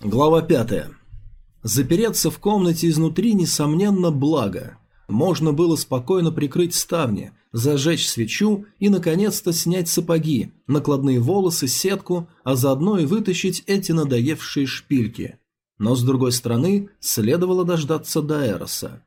Глава 5. Запереться в комнате изнутри, несомненно, благо. Можно было спокойно прикрыть ставни, зажечь свечу и, наконец-то, снять сапоги, накладные волосы, сетку, а заодно и вытащить эти надоевшие шпильки. Но, с другой стороны, следовало дождаться Даэроса.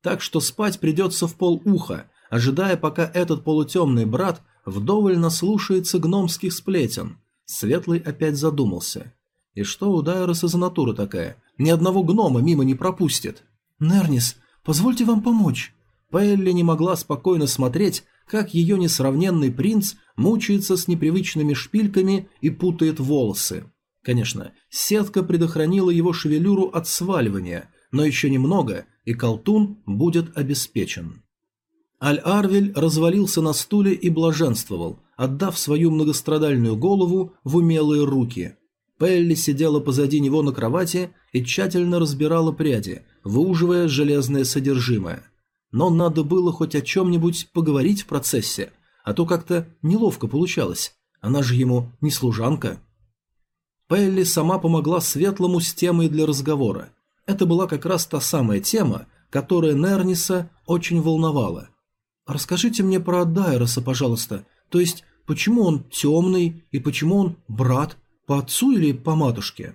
Так что спать придется в полуха, ожидая, пока этот полутемный брат вдоволь наслушается гномских сплетен. Светлый опять задумался – и что у Дайроса за натура такая? Ни одного гнома мимо не пропустит. Нернис, позвольте вам помочь. Пелли не могла спокойно смотреть, как ее несравненный принц мучается с непривычными шпильками и путает волосы. Конечно, сетка предохранила его шевелюру от сваливания, но еще немного, и колтун будет обеспечен. Аль-Арвель развалился на стуле и блаженствовал, отдав свою многострадальную голову в умелые руки. Пелли сидела позади него на кровати и тщательно разбирала пряди, выуживая железное содержимое. Но надо было хоть о чем-нибудь поговорить в процессе, а то как-то неловко получалось. Она же ему не служанка. Пелли сама помогла Светлому с темой для разговора. Это была как раз та самая тема, которая Нерниса очень волновала. «Расскажите мне про Дайроса, пожалуйста. То есть, почему он темный и почему он брат по отцу или по матушке?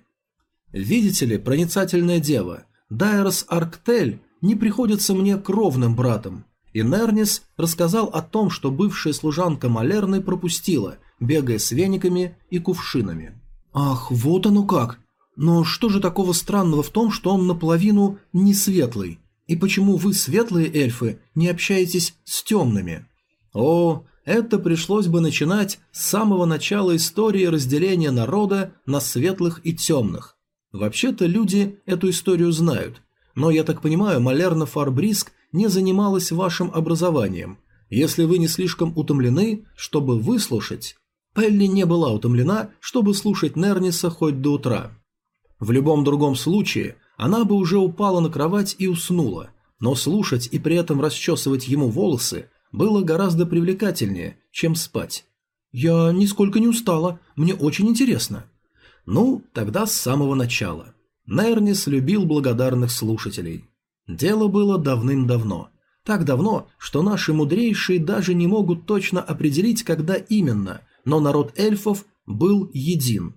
Видите ли, проницательная дева, Дайрос Арктель не приходится мне кровным братом. И Нернис рассказал о том, что бывшая служанка Малерны пропустила, бегая с вениками и кувшинами. Ах, вот оно как! Но что же такого странного в том, что он наполовину не светлый? И почему вы, светлые эльфы, не общаетесь с темными? О, это пришлось бы начинать с самого начала истории разделения народа на светлых и темных. Вообще-то люди эту историю знают, но, я так понимаю, Малерна Фарбриск не занималась вашим образованием. Если вы не слишком утомлены, чтобы выслушать... Пелли не была утомлена, чтобы слушать Нерниса хоть до утра. В любом другом случае, она бы уже упала на кровать и уснула, но слушать и при этом расчесывать ему волосы было гораздо привлекательнее, чем спать. «Я нисколько не устала, мне очень интересно». Ну, тогда с самого начала. Нернис любил благодарных слушателей. Дело было давным-давно. Так давно, что наши мудрейшие даже не могут точно определить, когда именно, но народ эльфов был един.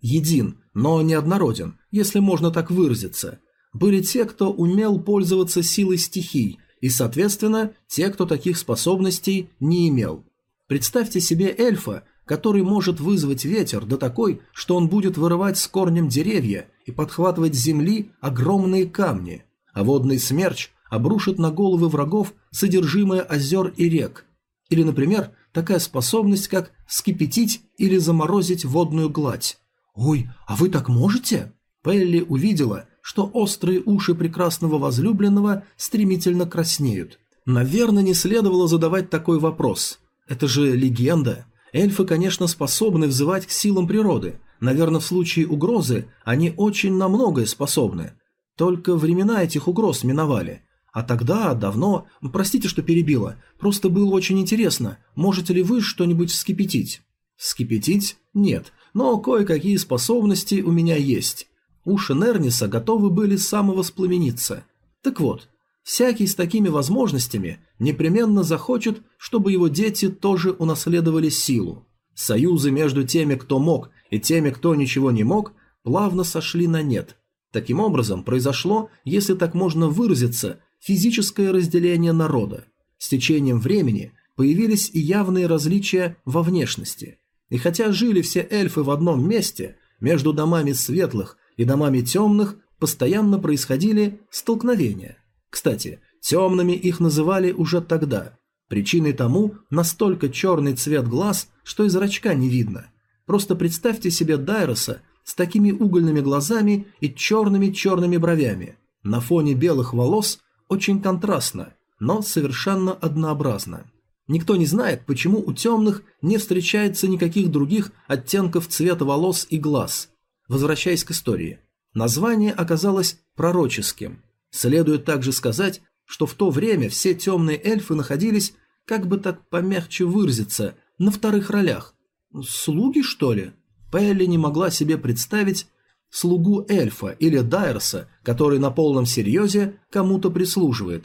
Един, но неоднороден, если можно так выразиться. Были те, кто умел пользоваться силой стихий – и, соответственно, те, кто таких способностей не имел. Представьте себе эльфа, который может вызвать ветер до такой, что он будет вырывать с корнем деревья и подхватывать с земли огромные камни, а водный смерч обрушит на головы врагов содержимое озер и рек. Или, например, такая способность, как скипятить или заморозить водную гладь. «Ой, а вы так можете?» Пелли увидела, что острые уши прекрасного возлюбленного стремительно краснеют. Наверное, не следовало задавать такой вопрос. Это же легенда. Эльфы, конечно, способны взывать к силам природы. Наверное, в случае угрозы они очень на многое способны. Только времена этих угроз миновали. А тогда, давно, простите, что перебила, просто было очень интересно, можете ли вы что-нибудь вскипятить? Вскипятить? Нет, но кое-какие способности у меня есть. Уши Нерниса готовы были самовоспламениться. Так вот, всякий с такими возможностями непременно захочет, чтобы его дети тоже унаследовали силу. Союзы между теми, кто мог, и теми, кто ничего не мог, плавно сошли на нет. Таким образом, произошло, если так можно выразиться, физическое разделение народа. С течением времени появились и явные различия во внешности. И хотя жили все эльфы в одном месте, между домами светлых и домами темных постоянно происходили столкновения. Кстати, темными их называли уже тогда. Причиной тому настолько черный цвет глаз, что и зрачка не видно. Просто представьте себе Дайроса с такими угольными глазами и черными-черными бровями. На фоне белых волос очень контрастно, но совершенно однообразно. Никто не знает, почему у темных не встречается никаких других оттенков цвета волос и глаз. Возвращаясь к истории. Название оказалось пророческим. Следует также сказать, что в то время все темные эльфы находились, как бы так помягче выразиться, на вторых ролях. Слуги, что ли? Пелли не могла себе представить, слугу эльфа или дайерса, который на полном серьезе кому-то прислуживает?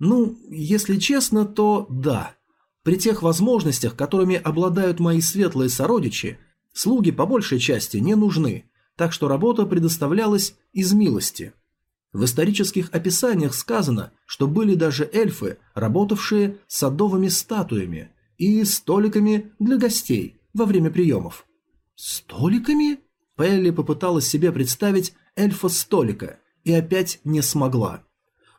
Ну, если честно, то да. При тех возможностях, которыми обладают мои светлые сородичи, слуги по большей части не нужны, так что работа предоставлялась из милости. В исторических описаниях сказано, что были даже эльфы, работавшие садовыми статуями и столиками для гостей во время приемов. Столиками? Пелли попыталась себе представить эльфа-столика и опять не смогла.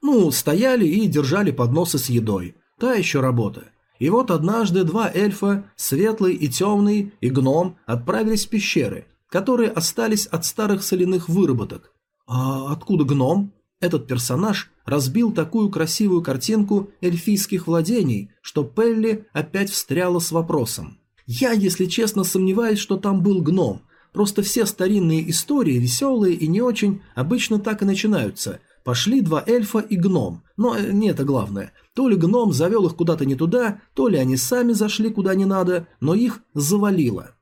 Ну, стояли и держали подносы с едой. Та еще работа. И вот однажды два эльфа, светлый и темный, и гном, отправились в пещеры, которые остались от старых соляных выработок. А откуда гном? Этот персонаж разбил такую красивую картинку эльфийских владений, что Пелли опять встряла с вопросом. Я, если честно, сомневаюсь, что там был гном. Просто все старинные истории, веселые и не очень, обычно так и начинаются – Пошли два эльфа и гном, но э, не это главное. То ли гном завел их куда-то не туда, то ли они сами зашли куда не надо, но их завалило.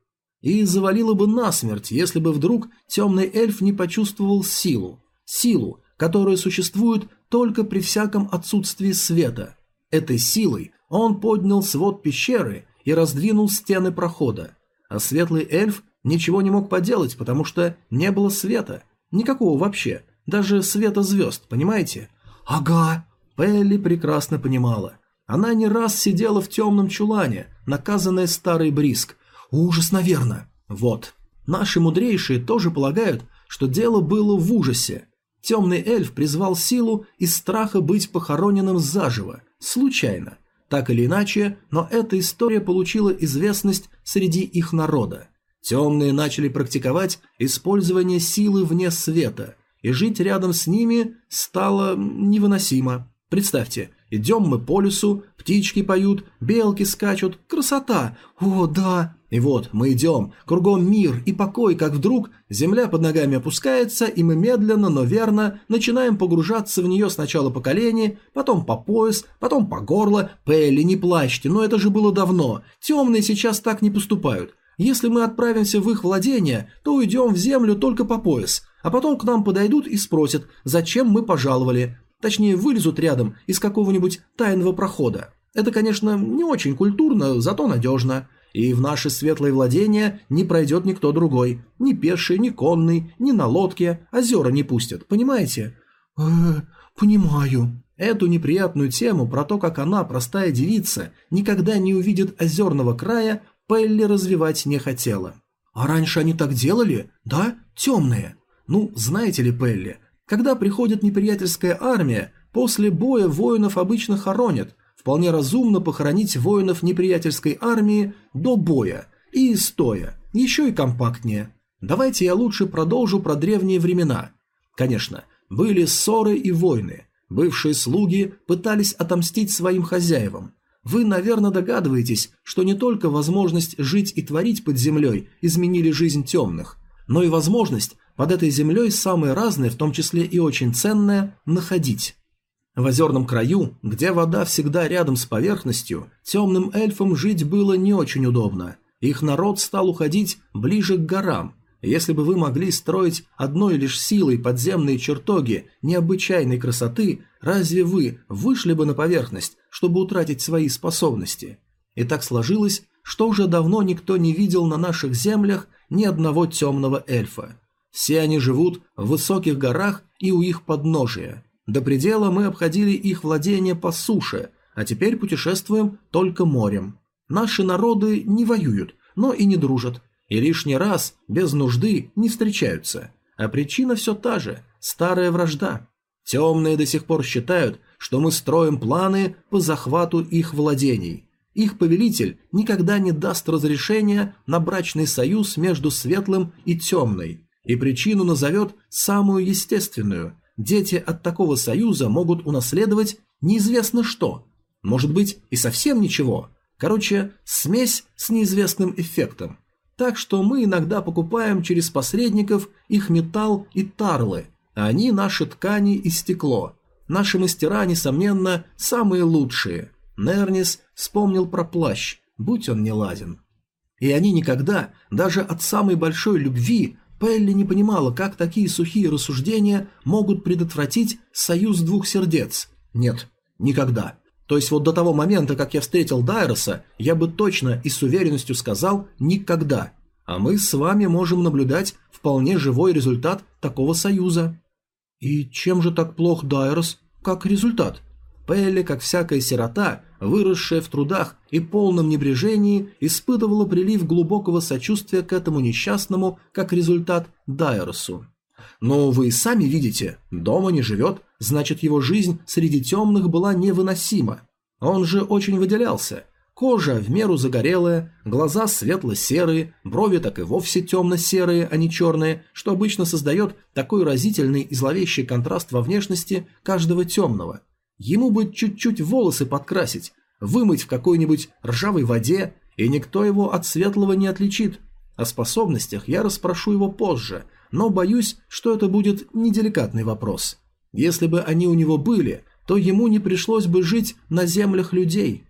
И завалило бы насмерть, если бы вдруг темный эльф не почувствовал силу. Силу, которая существует только при всяком отсутствии света. Этой силой он поднял свод пещеры и раздвинул стены прохода. А светлый эльф ничего не мог поделать, потому что не было света. Никакого вообще. Даже света звезд, понимаете? Ага. Пелли прекрасно понимала. Она не раз сидела в темном чулане, наказанная старый бриск. Ужас, наверное. Вот. Наши мудрейшие тоже полагают, что дело было в ужасе. Темный эльф призвал силу из страха быть похороненным заживо, случайно. Так или иначе, но эта история получила известность среди их народа. Темные начали практиковать использование силы вне света, и жить рядом с ними стало невыносимо. Представьте, идем мы по лесу, птички поют, белки скачут, красота, о да. И вот мы идем, кругом мир и покой, как вдруг земля под ногами опускается, и мы медленно, но верно начинаем погружаться в нее сначала по колени, потом по пояс, потом по горло. Пелли, не плачьте, но это же было давно. Темные сейчас так не поступают. Если мы отправимся в их владение, то уйдем в землю только по пояс, а потом к нам подойдут и спросят, зачем мы пожаловали. Точнее, вылезут рядом из какого-нибудь тайного прохода. Это, конечно, не очень культурно, зато надежно. И в наши светлые владения не пройдет никто другой. Ни пеший, ни конный, ни на лодке. Озера не пустят, понимаете? э понимаю. Эту неприятную тему про то, как она, простая девица, никогда не увидит озерного края, Пелли развивать не хотела. «А раньше они так делали? Да? Темные?» «Ну, знаете ли, Пелли, когда приходит неприятельская армия, после боя воинов обычно хоронят. Вполне разумно похоронить воинов неприятельской армии до боя. И стоя. Еще и компактнее. Давайте я лучше продолжу про древние времена. Конечно, были ссоры и войны. Бывшие слуги пытались отомстить своим хозяевам. Вы, наверное, догадываетесь, что не только возможность жить и творить под землей изменили жизнь темных, но и возможность под этой землей самые разные, в том числе и очень ценное, находить. В озерном краю, где вода всегда рядом с поверхностью, темным эльфам жить было не очень удобно. Их народ стал уходить ближе к горам, если бы вы могли строить одной лишь силой подземные чертоги необычайной красоты, разве вы вышли бы на поверхность, чтобы утратить свои способности? И так сложилось, что уже давно никто не видел на наших землях ни одного темного эльфа. Все они живут в высоких горах и у их подножия. До предела мы обходили их владения по суше, а теперь путешествуем только морем. Наши народы не воюют, но и не дружат, и лишний раз без нужды не встречаются. А причина все та же – старая вражда. Темные до сих пор считают, что мы строим планы по захвату их владений. Их повелитель никогда не даст разрешения на брачный союз между светлым и темной, и причину назовет самую естественную. Дети от такого союза могут унаследовать неизвестно что. Может быть и совсем ничего. Короче, смесь с неизвестным эффектом. Так что мы иногда покупаем через посредников их металл и тарлы, а они наши ткани и стекло. Наши мастера, несомненно, самые лучшие. Нернис вспомнил про плащ, будь он не лазен. И они никогда, даже от самой большой любви, Пелли не понимала, как такие сухие рассуждения могут предотвратить союз двух сердец. Нет, никогда. То есть вот до того момента, как я встретил Дайроса, я бы точно и с уверенностью сказал «никогда». А мы с вами можем наблюдать вполне живой результат такого союза. И чем же так плох Дайрос, как результат? Пелли, как всякая сирота, выросшая в трудах и полном небрежении, испытывала прилив глубокого сочувствия к этому несчастному, как результат Дайросу. Но вы сами видите, дома не живет, значит его жизнь среди темных была невыносима. Он же очень выделялся. Кожа в меру загорелая, глаза светло-серые, брови так и вовсе темно-серые, а не черные, что обычно создает такой разительный и зловещий контраст во внешности каждого темного. Ему бы чуть-чуть волосы подкрасить, вымыть в какой-нибудь ржавой воде, и никто его от светлого не отличит. О способностях я расспрошу его позже, но боюсь, что это будет неделикатный вопрос. Если бы они у него были, то ему не пришлось бы жить на землях людей.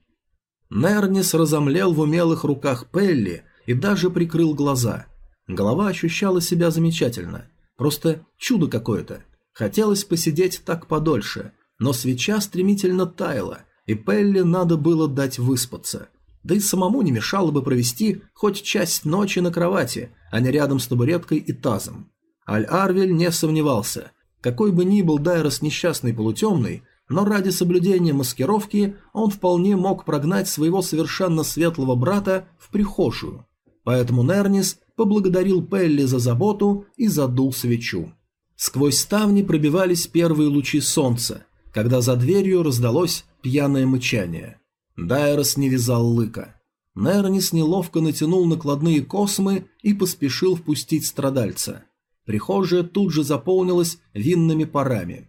Нернис разомлел в умелых руках Пелли и даже прикрыл глаза. Голова ощущала себя замечательно. Просто чудо какое-то. Хотелось посидеть так подольше, но свеча стремительно таяла, и Пелли надо было дать выспаться. Да и самому не мешало бы провести хоть часть ночи на кровати, а не рядом с табуреткой и тазом. Аль-Арвель не сомневался. Какой бы ни был Дайрос несчастный полутемный, но ради соблюдения маскировки он вполне мог прогнать своего совершенно светлого брата в прихожую. Поэтому Нернис поблагодарил Пелли за заботу и задул свечу. Сквозь ставни пробивались первые лучи солнца, когда за дверью раздалось пьяное мычание. Дайрос не вязал лыка. Нернис неловко натянул накладные космы и поспешил впустить страдальца. Прихожая тут же заполнилась винными парами.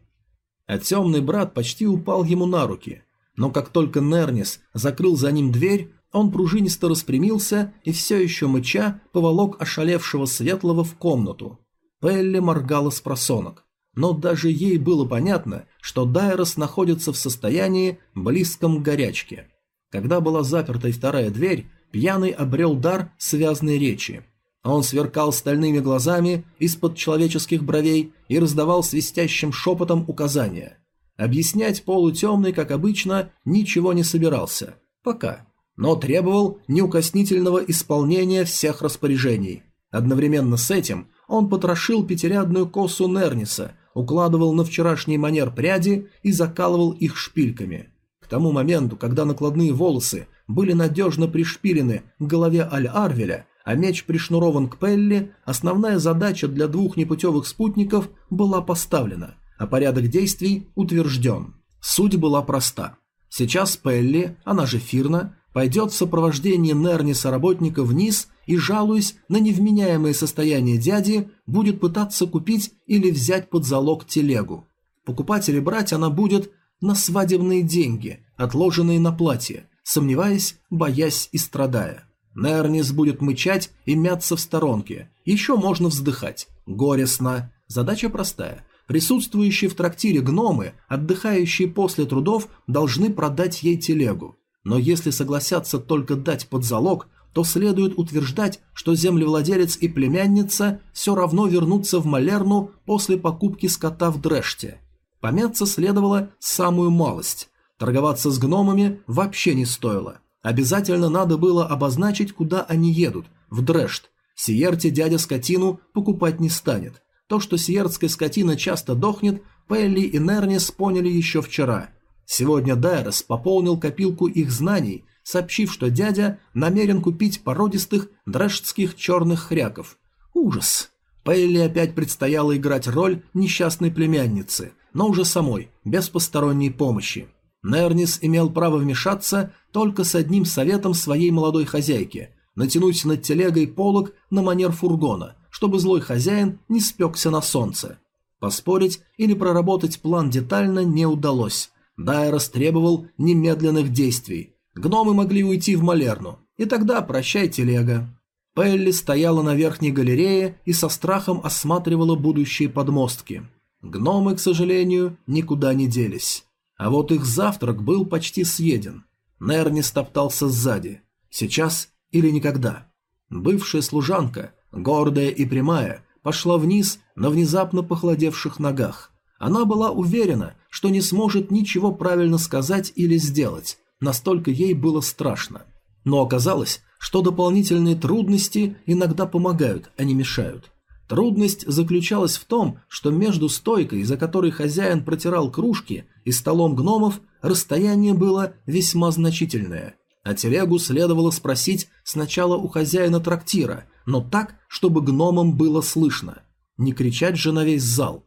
А темный брат почти упал ему на руки, но как только Нернис закрыл за ним дверь, он пружинисто распрямился и все еще мыча поволок ошалевшего светлого в комнату. Пелли моргала с просонок, но даже ей было понятно, что Дайрос находится в состоянии близком к горячке. Когда была заперта и вторая дверь, пьяный обрел дар связной речи. Он сверкал стальными глазами из-под человеческих бровей и раздавал свистящим шепотом указания. Объяснять полутемный, как обычно, ничего не собирался. Пока. Но требовал неукоснительного исполнения всех распоряжений. Одновременно с этим он потрошил пятирядную косу Нерниса, укладывал на вчерашний манер пряди и закалывал их шпильками. К тому моменту, когда накладные волосы были надежно пришпилены к голове Аль-Арвеля, а меч пришнурован к Пелли, основная задача для двух непутевых спутников была поставлена, а порядок действий утвержден. Суть была проста. Сейчас Пелли, она же Фирна, пойдет в сопровождении Нерниса работника вниз и, жалуясь на невменяемое состояние дяди, будет пытаться купить или взять под залог телегу. Покупать или брать она будет на свадебные деньги, отложенные на платье, сомневаясь, боясь и страдая. Нернис будет мычать и мяться в сторонке. Еще можно вздыхать. Горестно. Задача простая. Присутствующие в трактире гномы, отдыхающие после трудов, должны продать ей телегу. Но если согласятся только дать под залог, то следует утверждать, что землевладелец и племянница все равно вернутся в Малерну после покупки скота в Дреште. Помяться следовало самую малость. Торговаться с гномами вообще не стоило. Обязательно надо было обозначить, куда они едут, в Дрешт. Сиерте дядя скотину покупать не станет. То, что сиертская скотина часто дохнет, Пелли и Нернис поняли еще вчера. Сегодня Дайрос пополнил копилку их знаний, сообщив, что дядя намерен купить породистых дрештских черных хряков. Ужас! Пелли опять предстояло играть роль несчастной племянницы, но уже самой, без посторонней помощи. Нернис имел право вмешаться только с одним советом своей молодой хозяйки – натянуть над телегой полог на манер фургона, чтобы злой хозяин не спекся на солнце. Поспорить или проработать план детально не удалось. Дайрос требовал немедленных действий. Гномы могли уйти в Малерну, и тогда прощай телега. Пелли стояла на верхней галерее и со страхом осматривала будущие подмостки. Гномы, к сожалению, никуда не делись. А вот их завтрак был почти съеден. Нерни стоптался сзади. Сейчас или никогда. Бывшая служанка, гордая и прямая, пошла вниз на внезапно похолодевших ногах. Она была уверена, что не сможет ничего правильно сказать или сделать, настолько ей было страшно. Но оказалось, что дополнительные трудности иногда помогают, а не мешают. Трудность заключалась в том, что между стойкой, за которой хозяин протирал кружки, и столом гномов расстояние было весьма значительное, а телегу следовало спросить сначала у хозяина трактира, но так, чтобы гномам было слышно. Не кричать же на весь зал.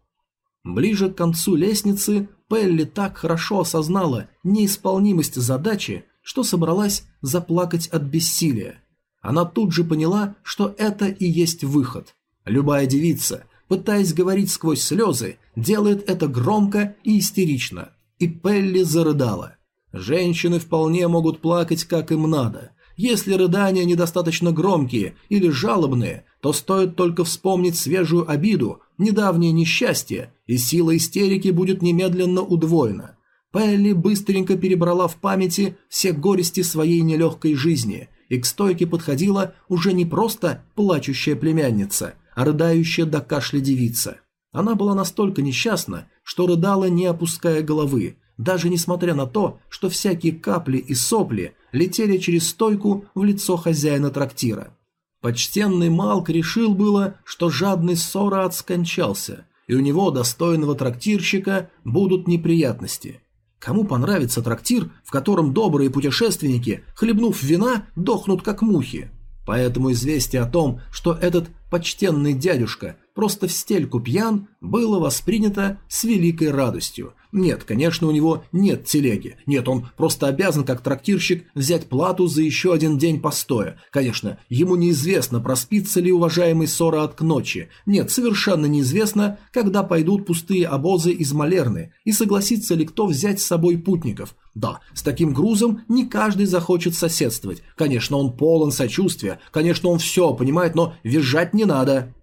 Ближе к концу лестницы Пелли так хорошо осознала неисполнимость задачи, что собралась заплакать от бессилия. Она тут же поняла, что это и есть выход. Любая девица, пытаясь говорить сквозь слезы, делает это громко и истерично. И Пелли зарыдала. Женщины вполне могут плакать, как им надо. Если рыдания недостаточно громкие или жалобные, то стоит только вспомнить свежую обиду, недавнее несчастье, и сила истерики будет немедленно удвоена. Пелли быстренько перебрала в памяти все горести своей нелегкой жизни, и к стойке подходила уже не просто плачущая племянница – рыдающая до кашля девица. Она была настолько несчастна, что рыдала не опуская головы, даже несмотря на то, что всякие капли и сопли летели через стойку в лицо хозяина трактира. Почтенный Малк решил было, что жадный ссора отскончался, и у него, достойного трактирщика, будут неприятности. Кому понравится трактир, в котором добрые путешественники, хлебнув вина, дохнут как мухи? Поэтому известие о том, что этот почтенный дядюшка просто в стельку пьян, было воспринято с великой радостью. Нет, конечно, у него нет телеги. Нет, он просто обязан, как трактирщик, взять плату за еще один день постоя. Конечно, ему неизвестно, проспится ли уважаемый Сора к ночи. Нет, совершенно неизвестно, когда пойдут пустые обозы из Малерны, и согласится ли кто взять с собой путников. Да, с таким грузом не каждый захочет соседствовать. Конечно, он полон сочувствия, конечно, он все понимает, но визжать не надо.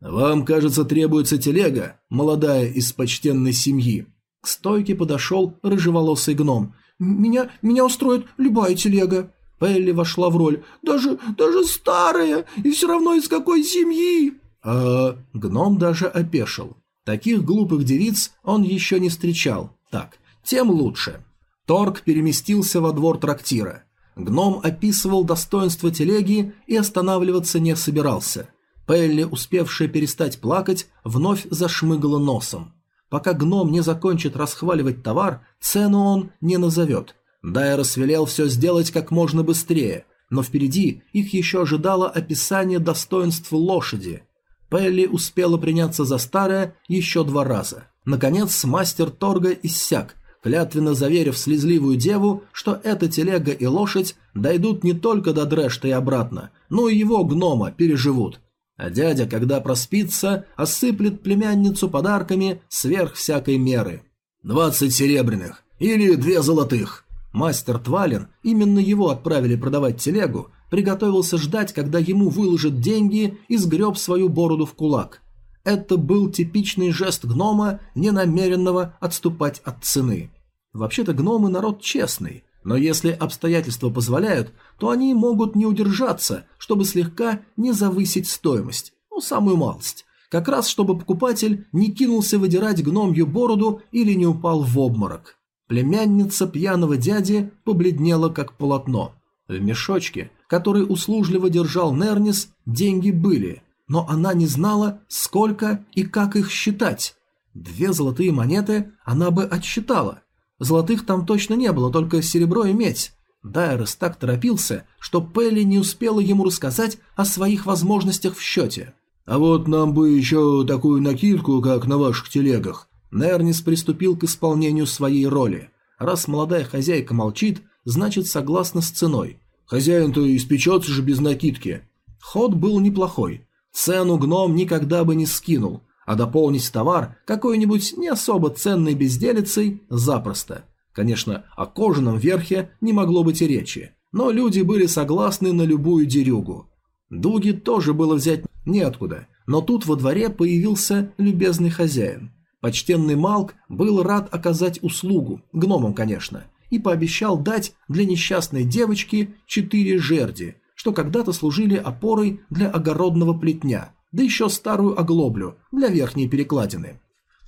«Вам, кажется, требуется телега, молодая из почтенной семьи». К стойке подошел рыжеволосый гном. «Меня, меня устроит любая телега». Пелли вошла в роль. «Даже, даже старая, и все равно из какой семьи?» А гном даже опешил. Таких глупых девиц он еще не встречал. Так, тем лучше. Торг переместился во двор трактира. Гном описывал достоинство телеги и останавливаться не собирался. Пелли, успевшая перестать плакать, вновь зашмыгала носом. Пока гном не закончит расхваливать товар, цену он не назовет. Дайрос велел все сделать как можно быстрее, но впереди их еще ожидало описание достоинств лошади. Пелли успела приняться за старое еще два раза. Наконец, мастер торга иссяк, клятвенно заверив слезливую деву, что эта телега и лошадь дойдут не только до Дрэшта и обратно, но и его гнома переживут. А дядя, когда проспится, осыплет племянницу подарками сверх всякой меры. «Двадцать серебряных или две золотых». Мастер Твалин, именно его отправили продавать телегу, приготовился ждать, когда ему выложат деньги и сгреб свою бороду в кулак. Это был типичный жест гнома, не намеренного отступать от цены. Вообще-то гномы народ честный, но если обстоятельства позволяют, то они могут не удержаться, чтобы слегка не завысить стоимость, ну самую малость, как раз чтобы покупатель не кинулся выдирать гномью бороду или не упал в обморок. Племянница пьяного дяди побледнела как полотно. В мешочке, который услужливо держал Нернис, деньги были, но она не знала, сколько и как их считать. Две золотые монеты она бы отсчитала – Золотых там точно не было, только серебро и медь. Дайрос так торопился, что Пелли не успела ему рассказать о своих возможностях в счете. «А вот нам бы еще такую накидку, как на ваших телегах». Нернис приступил к исполнению своей роли. Раз молодая хозяйка молчит, значит согласна с ценой. Хозяин-то испечется же без накидки. Ход был неплохой. Цену гном никогда бы не скинул, а дополнить товар какой-нибудь не особо ценной безделицей запросто. Конечно, о кожаном верхе не могло быть и речи, но люди были согласны на любую дерюгу. Дуги тоже было взять неоткуда, но тут во дворе появился любезный хозяин. Почтенный Малк был рад оказать услугу, гномам, конечно, и пообещал дать для несчастной девочки четыре жерди, что когда-то служили опорой для огородного плетня – да еще старую оглоблю для верхней перекладины.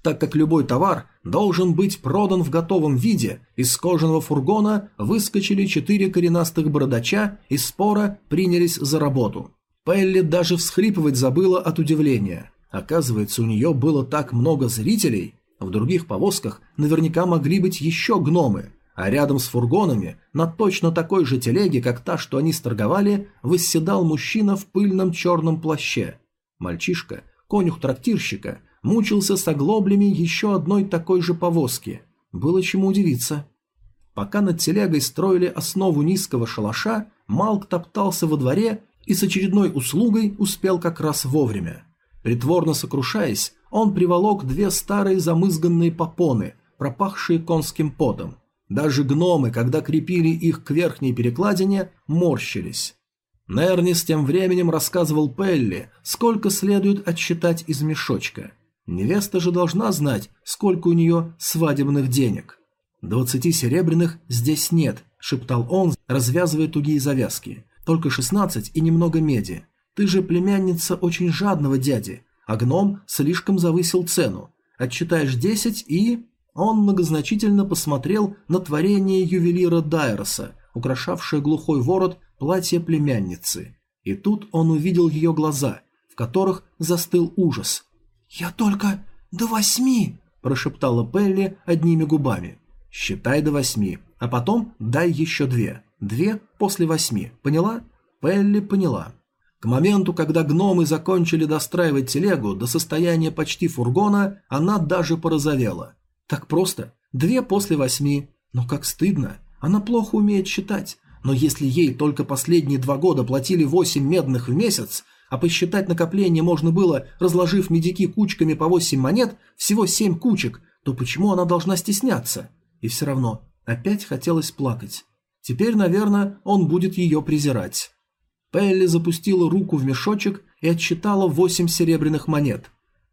Так как любой товар должен быть продан в готовом виде, из кожаного фургона выскочили четыре коренастых бородача и спора принялись за работу. Пелли даже всхлипывать забыла от удивления. Оказывается, у нее было так много зрителей. В других повозках наверняка могли быть еще гномы. А рядом с фургонами, на точно такой же телеге, как та, что они сторговали, восседал мужчина в пыльном черном плаще. Мальчишка, конюх трактирщика, мучился с оглоблями еще одной такой же повозки. Было чему удивиться. Пока над телегой строили основу низкого шалаша, Малк топтался во дворе и с очередной услугой успел как раз вовремя. Притворно сокрушаясь, он приволок две старые замызганные попоны, пропахшие конским потом. Даже гномы, когда крепили их к верхней перекладине, морщились. Нернис тем временем рассказывал Пелли, сколько следует отсчитать из мешочка. Невеста же должна знать, сколько у нее свадебных денег. «Двадцати серебряных здесь нет», – шептал он, развязывая тугие завязки. «Только шестнадцать и немного меди. Ты же племянница очень жадного дяди, а гном слишком завысил цену. Отчитаешь десять и...» Он многозначительно посмотрел на творение ювелира Дайроса, украшавшее глухой ворот платья племянницы. И тут он увидел ее глаза, в которых застыл ужас. «Я только до восьми!» – прошептала Пелли одними губами. «Считай до восьми, а потом дай еще две. Две после восьми. Поняла?» Пелли поняла. К моменту, когда гномы закончили достраивать телегу до состояния почти фургона, она даже порозовела. Так просто. Две после восьми. Но как стыдно. Она плохо умеет считать. Но если ей только последние два года платили восемь медных в месяц, а посчитать накопление можно было, разложив медики кучками по восемь монет, всего семь кучек, то почему она должна стесняться? И все равно, опять хотелось плакать. Теперь, наверное, он будет ее презирать. Пелли запустила руку в мешочек и отсчитала восемь серебряных монет.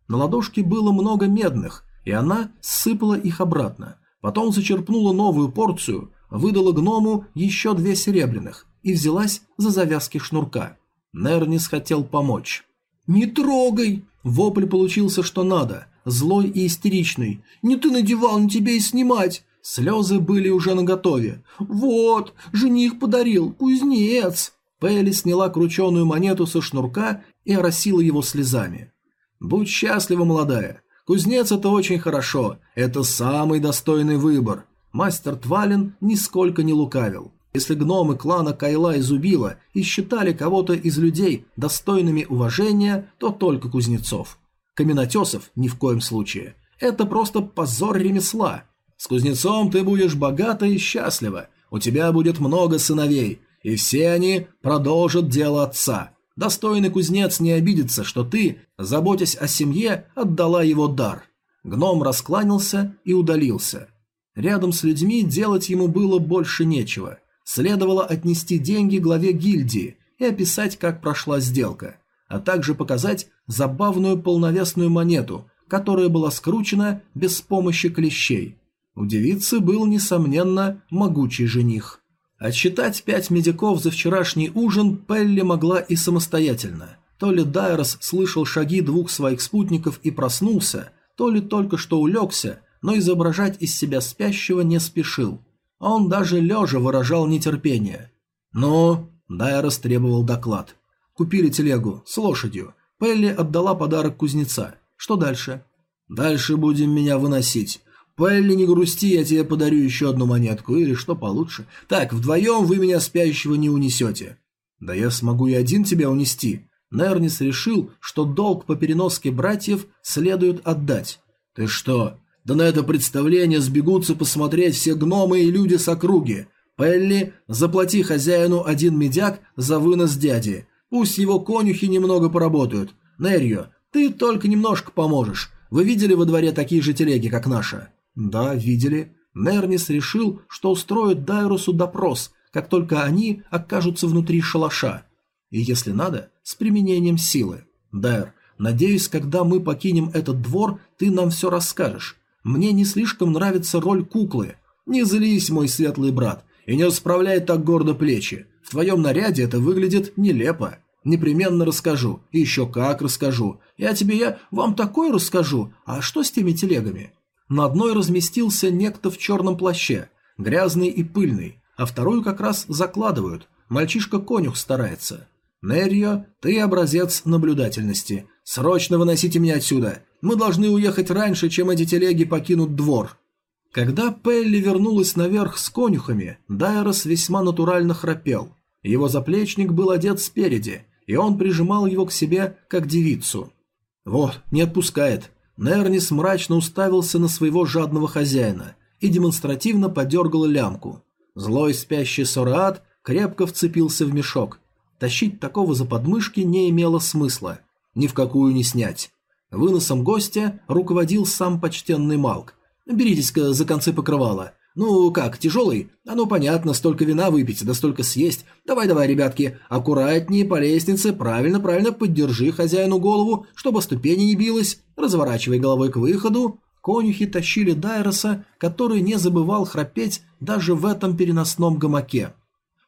На ладошке было много медных, и она сыпала их обратно. Потом зачерпнула новую порцию, выдала гному еще две серебряных и взялась за завязки шнурка. Нернис хотел помочь. «Не трогай!» Вопль получился что надо, злой и истеричный. «Не ты надевал, не тебе и снимать!» Слезы были уже наготове. «Вот, жених подарил, кузнец!» Пелли сняла крученую монету со шнурка и оросила его слезами. «Будь счастлива, молодая. Кузнец – это очень хорошо. Это самый достойный выбор». Мастер Твалин нисколько не лукавил. Если гномы клана Кайла и Зубила и считали кого-то из людей достойными уважения, то только кузнецов. Каменотесов ни в коем случае. Это просто позор ремесла. С кузнецом ты будешь богата и счастлива. У тебя будет много сыновей, и все они продолжат дело отца. Достойный кузнец не обидится, что ты, заботясь о семье, отдала его дар. Гном раскланялся и удалился. Рядом с людьми делать ему было больше нечего. Следовало отнести деньги главе гильдии и описать, как прошла сделка, а также показать забавную полновесную монету, которая была скручена без помощи клещей. У девицы был, несомненно, могучий жених. Отсчитать пять медиков за вчерашний ужин Пелли могла и самостоятельно. То ли Дайрос слышал шаги двух своих спутников и проснулся, то ли только что улегся, но изображать из себя спящего не спешил. Он даже лежа выражал нетерпение. «Ну?» – Дайрос требовал доклад. «Купили телегу с лошадью. Пелли отдала подарок кузнеца. Что дальше?» «Дальше будем меня выносить. Пелли, не грусти, я тебе подарю еще одну монетку, или что получше. Так, вдвоем вы меня спящего не унесете. Да я смогу и один тебя унести. Нернис решил, что долг по переноске братьев следует отдать. Ты что? Да на это представление сбегутся посмотреть все гномы и люди с округи. Пелли, заплати хозяину один медяк за вынос дяди. Пусть его конюхи немного поработают. Нерью, ты только немножко поможешь. Вы видели во дворе такие же телеги, как наша? Да, видели. Нернис решил, что устроит Дайрусу допрос, как только они окажутся внутри шалаша. И если надо, с применением силы. Дайр, надеюсь, когда мы покинем этот двор, ты нам все расскажешь. Мне не слишком нравится роль куклы. Не злись, мой светлый брат, и не расправляй так гордо плечи. В твоем наряде это выглядит нелепо. Непременно расскажу. И еще как расскажу. Я тебе, я вам такое расскажу. А что с теми телегами? На одной разместился некто в черном плаще, грязный и пыльный, а вторую как раз закладывают. Мальчишка-конюх старается. Нерьо, ты образец наблюдательности. Срочно выносите меня отсюда. Мы должны уехать раньше, чем эти телеги покинут двор. Когда Пелли вернулась наверх с конюхами, Дайрос весьма натурально храпел. Его заплечник был одет спереди, и он прижимал его к себе, как девицу. Вот, не отпускает. Нернис мрачно уставился на своего жадного хозяина и демонстративно подергал лямку. Злой спящий Сораат крепко вцепился в мешок. Тащить такого за подмышки не имело смысла. Ни в какую не снять. Выносом гостя руководил сам почтенный Малк. «Беритесь-ка за концы покрывала. Ну как, тяжелый? А ну понятно, столько вина выпить, да столько съесть. Давай-давай, ребятки, аккуратнее по лестнице, правильно-правильно поддержи хозяину голову, чтобы ступени не билась, разворачивай головой к выходу». Конюхи тащили Дайроса, который не забывал храпеть даже в этом переносном гамаке.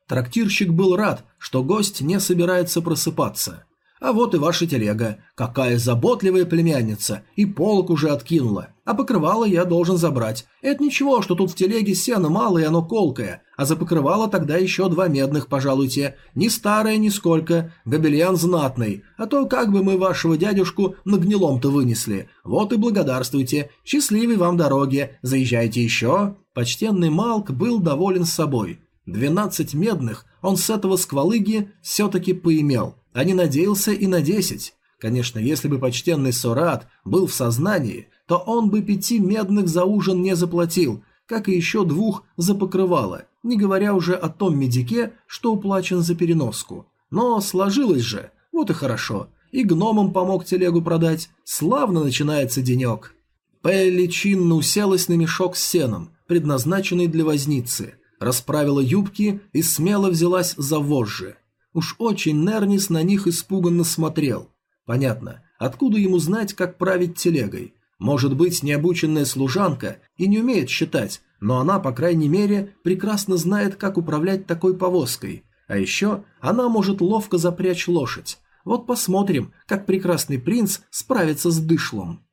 Трактирщик был рад, что гость не собирается просыпаться. А вот и ваша телега. Какая заботливая племянница. И полок уже откинула. А покрывало я должен забрать. Это ничего, что тут в телеге сена мало и оно колкое. А за покрывало тогда еще два медных, пожалуйте. Не старое нисколько. Гобельян знатный. А то как бы мы вашего дядюшку на гнилом-то вынесли. Вот и благодарствуйте. Счастливой вам дороги. Заезжайте еще. Почтенный Малк был доволен собой. Двенадцать медных он с этого сквалыги все-таки поимел а не надеялся и на десять. Конечно, если бы почтенный Сорат был в сознании, то он бы пяти медных за ужин не заплатил, как и еще двух за покрывало, не говоря уже о том медике, что уплачен за переноску. Но сложилось же, вот и хорошо. И гномам помог телегу продать. Славно начинается денек. Пелли чинно уселась на мешок с сеном, предназначенный для возницы, расправила юбки и смело взялась за вожжи. Уж очень Нернис на них испуганно смотрел. Понятно, откуда ему знать, как править телегой? Может быть, необученная служанка и не умеет считать, но она, по крайней мере, прекрасно знает, как управлять такой повозкой. А еще она может ловко запрячь лошадь. Вот посмотрим, как прекрасный принц справится с дышлом.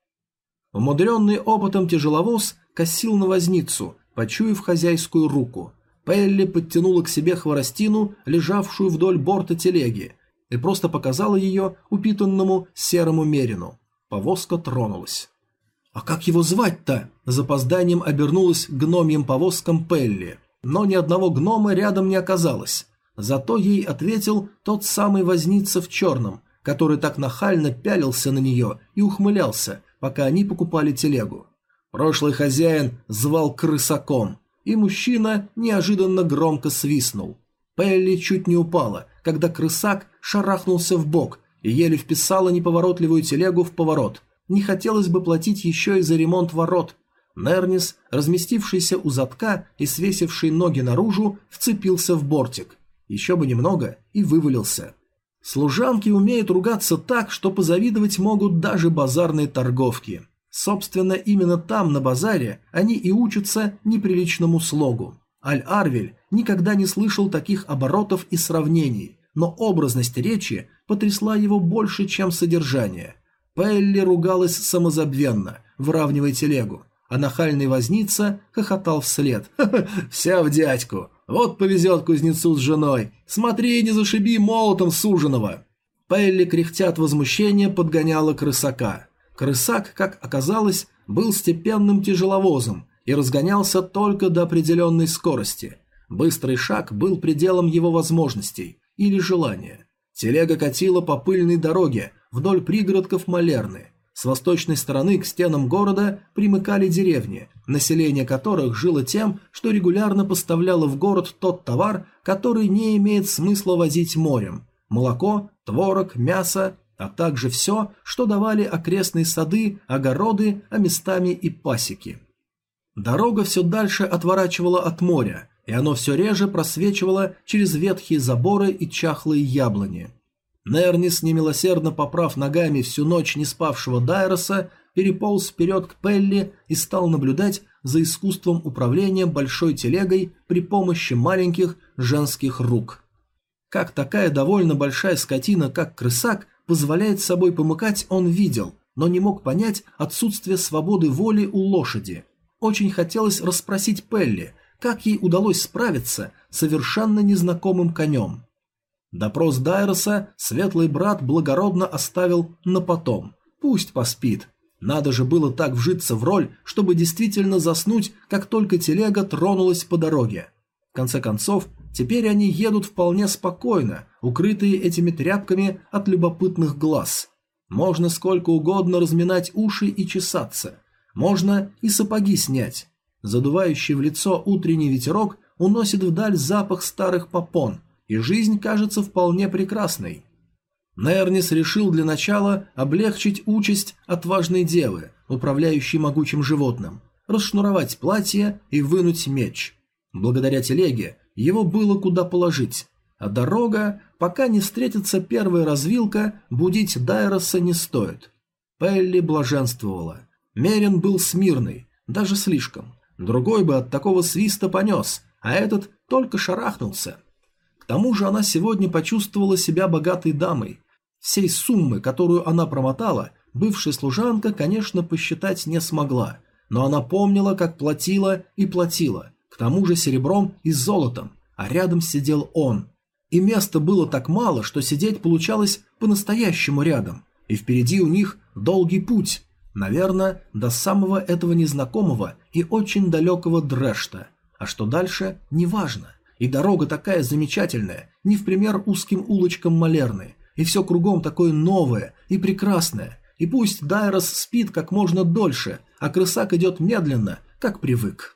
Умудренный опытом тяжеловоз косил на возницу, почуяв хозяйскую руку. Пелли подтянула к себе хворостину, лежавшую вдоль борта телеги, и просто показала ее упитанному серому мерину. Повозка тронулась. «А как его звать-то?» Запозданием обернулась гномьим повозкам Пелли, но ни одного гнома рядом не оказалось. Зато ей ответил тот самый возница в черном, который так нахально пялился на нее и ухмылялся, пока они покупали телегу. Прошлый хозяин звал крысаком – и мужчина неожиданно громко свистнул. Пелли чуть не упала, когда крысак шарахнулся в бок и еле вписала неповоротливую телегу в поворот. Не хотелось бы платить еще и за ремонт ворот. Нернис, разместившийся у затка и свесивший ноги наружу, вцепился в бортик. Еще бы немного и вывалился. Служанки умеют ругаться так, что позавидовать могут даже базарные торговки. Собственно, именно там, на базаре, они и учатся неприличному слогу. Аль-Арвель никогда не слышал таких оборотов и сравнений, но образность речи потрясла его больше, чем содержание. Пелли ругалась самозабвенно, выравнивая телегу, а нахальный возница хохотал вслед. «Ха -ха, «Вся в дядьку! Вот повезет кузнецу с женой! Смотри, не зашиби молотом суженого!» Пелли, кряхтя от возмущения, подгоняла крысака. Крысак, как оказалось, был степенным тяжеловозом и разгонялся только до определенной скорости. Быстрый шаг был пределом его возможностей или желания. Телега катила по пыльной дороге вдоль пригородков Малерны. С восточной стороны к стенам города примыкали деревни, население которых жило тем, что регулярно поставляло в город тот товар, который не имеет смысла возить морем – молоко, творог, мясо а также все, что давали окрестные сады, огороды, а местами и пасеки. Дорога все дальше отворачивала от моря, и оно все реже просвечивало через ветхие заборы и чахлые яблони. Нернис, немилосердно поправ ногами всю ночь не спавшего Дайроса, переполз вперед к Пелли и стал наблюдать за искусством управления большой телегой при помощи маленьких женских рук. Как такая довольно большая скотина, как крысак, позволяет собой помыкать, он видел, но не мог понять отсутствие свободы воли у лошади. Очень хотелось расспросить Пелли, как ей удалось справиться с совершенно незнакомым конем. Допрос Дайроса светлый брат благородно оставил на потом. Пусть поспит. Надо же было так вжиться в роль, чтобы действительно заснуть, как только телега тронулась по дороге. В конце концов, теперь они едут вполне спокойно, укрытые этими тряпками от любопытных глаз. Можно сколько угодно разминать уши и чесаться. Можно и сапоги снять. Задувающий в лицо утренний ветерок уносит вдаль запах старых попон, и жизнь кажется вполне прекрасной. Нернис решил для начала облегчить участь отважной девы, управляющей могучим животным, расшнуровать платье и вынуть меч. Благодаря телеге его было куда положить, а дорога, пока не встретится первая развилка, будить Дайроса не стоит. Пелли блаженствовала. Мерин был смирный, даже слишком. Другой бы от такого свиста понес, а этот только шарахнулся. К тому же она сегодня почувствовала себя богатой дамой. Всей суммы, которую она промотала, бывшая служанка, конечно, посчитать не смогла, но она помнила, как платила и платила, к тому же серебром и золотом, а рядом сидел он. И места было так мало, что сидеть получалось по-настоящему рядом, и впереди у них долгий путь, Наверное, до самого этого незнакомого и очень далекого Дрэшта. А что дальше, неважно. И дорога такая замечательная, не в пример узким улочкам Малерны. И все кругом такое новое и прекрасное. И пусть Дайрос спит как можно дольше, а крысак идет медленно, как привык.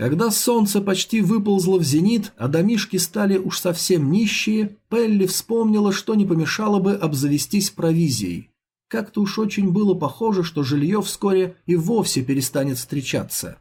Когда солнце почти выползло в зенит, а домишки стали уж совсем нищие, Пелли вспомнила, что не помешало бы обзавестись провизией. Как-то уж очень было похоже, что жилье вскоре и вовсе перестанет встречаться.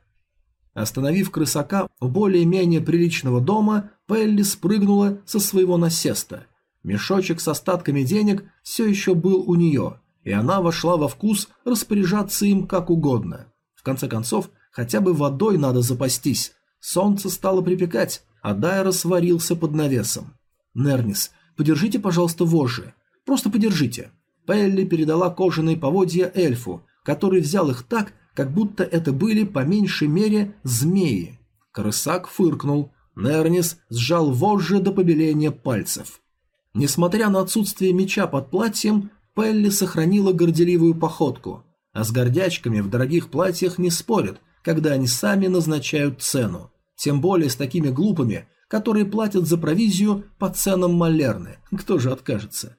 Остановив крысака у более-менее приличного дома, Пелли спрыгнула со своего насеста. Мешочек с остатками денег все еще был у нее, и она вошла во вкус распоряжаться им как угодно. В конце концов, хотя бы водой надо запастись. Солнце стало припекать, а Дайра сварился под навесом. «Нернис, подержите, пожалуйста, вожжи. Просто подержите. Пелли передала кожаные поводья эльфу, который взял их так, как будто это были по меньшей мере змеи. Крысак фыркнул. Нернис сжал вожжи до побеления пальцев. Несмотря на отсутствие меча под платьем, Пелли сохранила горделивую походку, а с гордячками в дорогих платьях не спорят, когда они сами назначают цену. Тем более с такими глупыми, которые платят за провизию по ценам Малерны. Кто же откажется?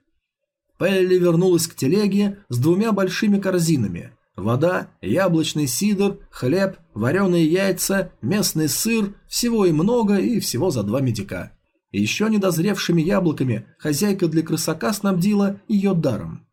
Пелли вернулась к телеге с двумя большими корзинами. Вода, яблочный сидр, хлеб, вареные яйца, местный сыр, всего и много, и всего за два медика. еще недозревшими яблоками хозяйка для крысака снабдила ее даром.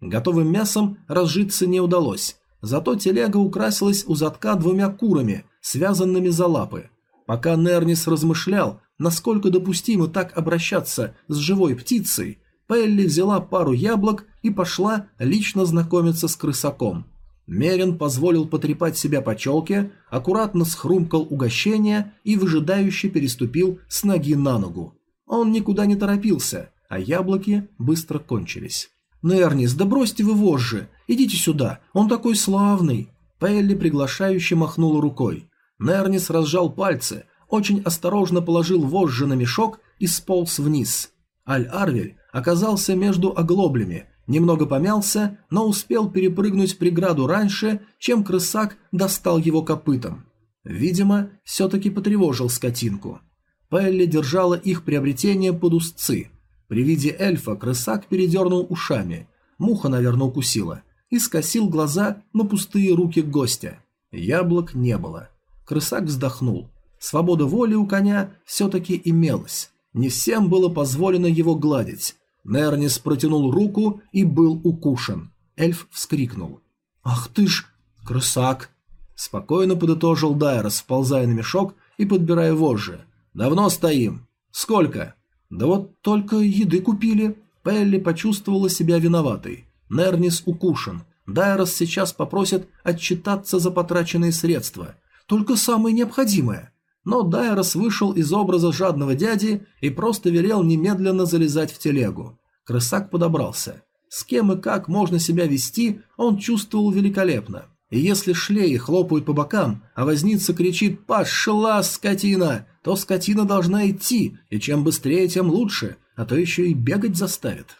Готовым мясом разжиться не удалось, зато телега украсилась у задка двумя курами, связанными за лапы. Пока Нернис размышлял, насколько допустимо так обращаться с живой птицей, Пелли взяла пару яблок и пошла лично знакомиться с крысаком. Мерин позволил потрепать себя по челке, аккуратно схрумкал угощение и выжидающе переступил с ноги на ногу. Он никуда не торопился, а яблоки быстро кончились. «Нернис, да бросьте вы вожжи! Идите сюда, он такой славный!» Пелли приглашающе махнула рукой. Нернис разжал пальцы, очень осторожно положил вожжи на мешок и сполз вниз. Аль-Арвель оказался между оглоблями, немного помялся, но успел перепрыгнуть преграду раньше, чем крысак достал его копытом. Видимо, все-таки потревожил скотинку. Пелли держала их приобретение под узцы. При виде эльфа крысак передернул ушами, муха, наверное, укусила, и скосил глаза на пустые руки гостя. Яблок не было. Крысак вздохнул. Свобода воли у коня все-таки имелась. Не всем было позволено его гладить. Нернис протянул руку и был укушен. Эльф вскрикнул. «Ах ты ж, крысак!» Спокойно подытожил Дайрос, вползая на мешок и подбирая вожжи. «Давно стоим. Сколько?» «Да вот только еды купили». Пелли почувствовала себя виноватой. Нернис укушен. Дайрос сейчас попросит отчитаться за потраченные средства. Только самое необходимое. но Дайрос вышел из образа жадного дяди и просто велел немедленно залезать в телегу. Крысак подобрался. С кем и как можно себя вести, он чувствовал великолепно. И если шлеи хлопают по бокам, а возница кричит «Пошла, скотина!», то скотина должна идти, и чем быстрее, тем лучше, а то еще и бегать заставит.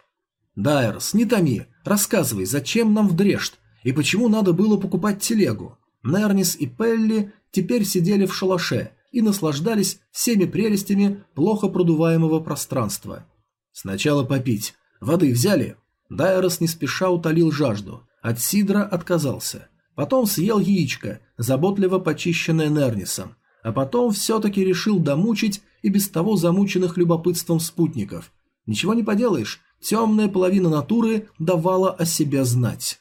«Дайрос, не томи, рассказывай, зачем нам в Дрешт, и почему надо было покупать телегу?» Нернис и Пелли теперь сидели в шалаше и наслаждались всеми прелестями плохо продуваемого пространства. Сначала попить. Воды взяли? Дайрос не спеша утолил жажду. От сидра отказался. Потом съел яичко, заботливо почищенное Нернисом. А потом все-таки решил домучить и без того замученных любопытством спутников. Ничего не поделаешь, темная половина натуры давала о себе знать.